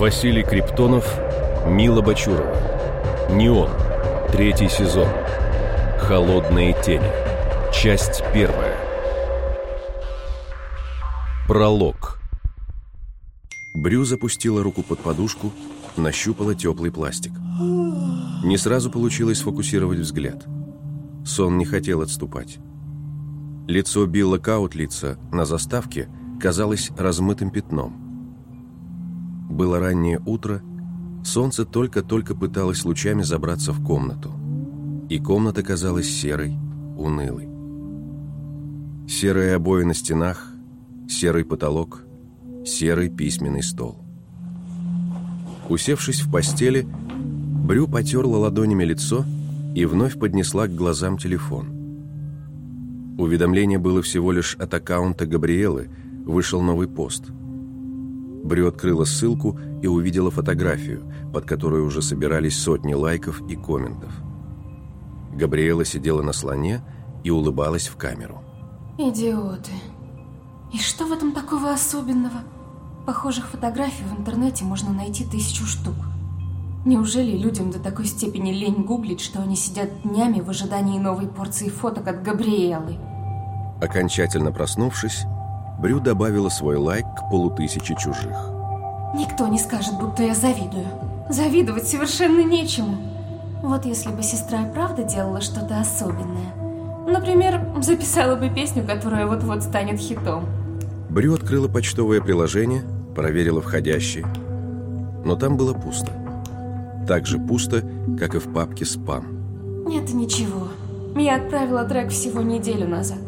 Василий Криптонов, Мила Бачурова. Неон. Третий сезон. Холодные тени. Часть первая. Пролог. Брю запустила руку под подушку, нащупала теплый пластик. Не сразу получилось сфокусировать взгляд. Сон не хотел отступать. Лицо Билла Каутлица на заставке казалось размытым пятном. Было раннее утро, солнце только-только пыталось лучами забраться в комнату. И комната казалась серой, унылой. Серые обои на стенах, серый потолок, серый письменный стол. Усевшись в постели, Брю потерла ладонями лицо и вновь поднесла к глазам телефон. Уведомление было всего лишь от аккаунта Габриэлы, вышел новый пост. Брю открыла ссылку и увидела фотографию, под которой уже собирались сотни лайков и комментов. Габриэла сидела на слоне и улыбалась в камеру. Идиоты. И что в этом такого особенного? Похожих фотографий в интернете можно найти тысячу штук. Неужели людям до такой степени лень гуглить, что они сидят днями в ожидании новой порции фоток от Габриэлы? Окончательно проснувшись, Брю добавила свой лайк к полутысяче чужих. Никто не скажет, будто я завидую. Завидовать совершенно нечему. Вот если бы сестра и правда делала что-то особенное. Например, записала бы песню, которая вот-вот станет хитом. Брю открыла почтовое приложение, проверила входящие. Но там было пусто. Так же пусто, как и в папке «Спам». Это ничего. Я отправила трек всего неделю назад.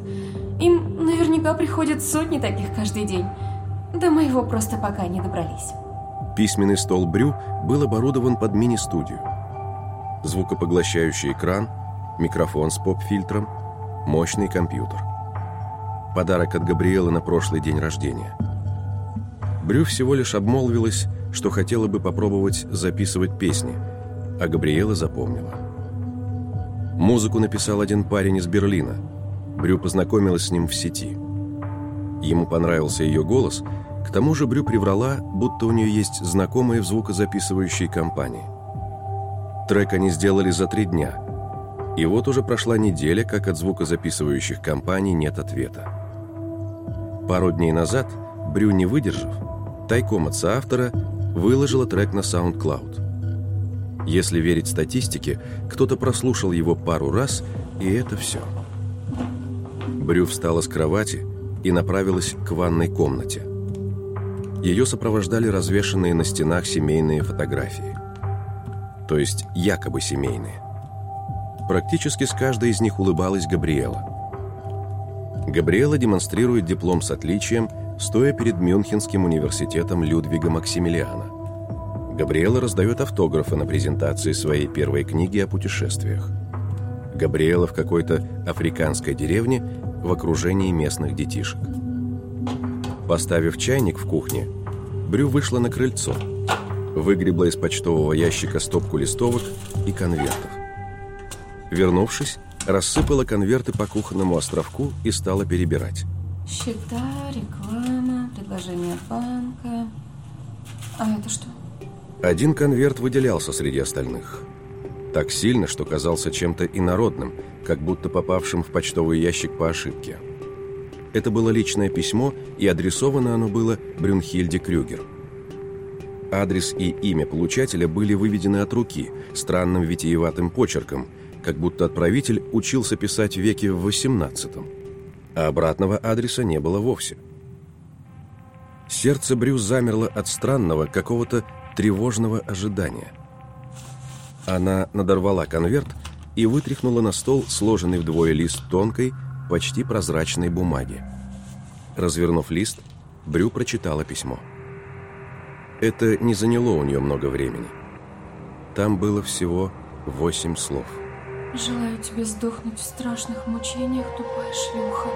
Им наверняка приходят сотни таких каждый день. До моего просто пока не добрались. Письменный стол Брю был оборудован под мини-студию. Звукопоглощающий экран, микрофон с поп-фильтром, мощный компьютер. Подарок от Габриэлы на прошлый день рождения. Брю всего лишь обмолвилась, что хотела бы попробовать записывать песни, а Габриэла запомнила. Музыку написал один парень из Берлина. Брю познакомилась с ним в сети. Ему понравился ее голос, к тому же Брю приврала, будто у нее есть знакомые в звукозаписывающей компании. Трек они сделали за три дня. И вот уже прошла неделя, как от звукозаписывающих компаний нет ответа. Пару дней назад Брю, не выдержав, тайком от соавтора выложила трек на SoundCloud. Если верить статистике, кто-то прослушал его пару раз, и это все. Брю встала с кровати и направилась к ванной комнате. Ее сопровождали развешанные на стенах семейные фотографии. То есть якобы семейные. Практически с каждой из них улыбалась Габриэла. Габриэла демонстрирует диплом с отличием, стоя перед Мюнхенским университетом Людвига Максимилиана. Габриэла раздает автографы на презентации своей первой книги о путешествиях. Габриэла в какой-то африканской деревне в окружении местных детишек. Поставив чайник в кухне, Брю вышла на крыльцо, выгребла из почтового ящика стопку листовок и конвертов. Вернувшись, рассыпала конверты по кухонному островку и стала перебирать. Счета, реклама, предложение банка. А это что? Один конверт выделялся среди остальных. Так сильно, что казался чем-то инородным, как будто попавшим в почтовый ящик по ошибке. Это было личное письмо, и адресовано оно было Брюнхильде Крюгер. Адрес и имя получателя были выведены от руки, странным витиеватым почерком, как будто отправитель учился писать в веке в XVIII, а обратного адреса не было вовсе. Сердце Брю замерло от странного, какого-то тревожного ожидания. Она надорвала конверт и вытряхнула на стол сложенный вдвое лист тонкой, почти прозрачной бумаги. Развернув лист, Брю прочитала письмо. Это не заняло у нее много времени. Там было всего восемь слов. Желаю тебе сдохнуть в страшных мучениях, тупая шлюха.